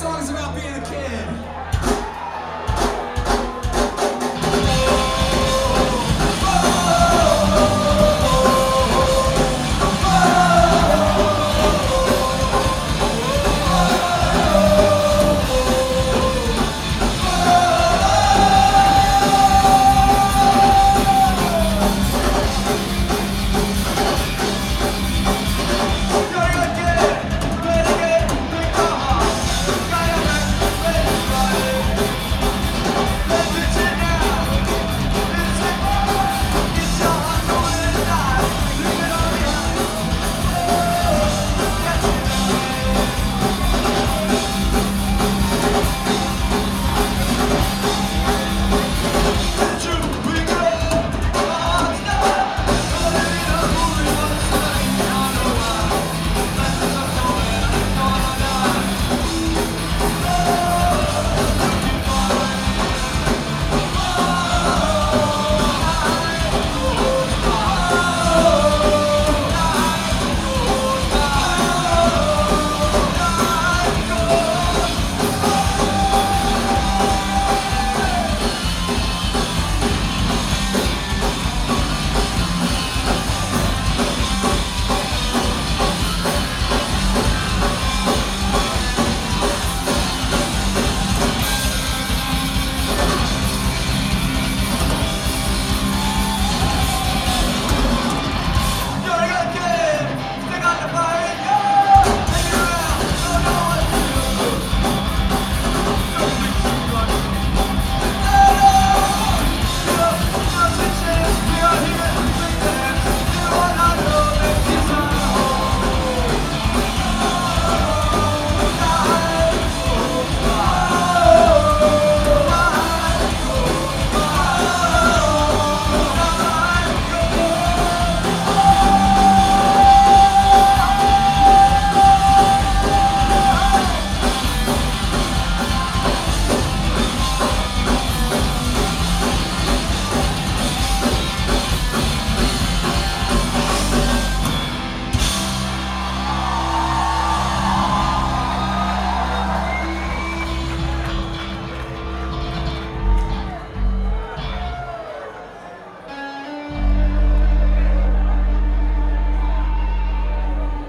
song is about being a kid.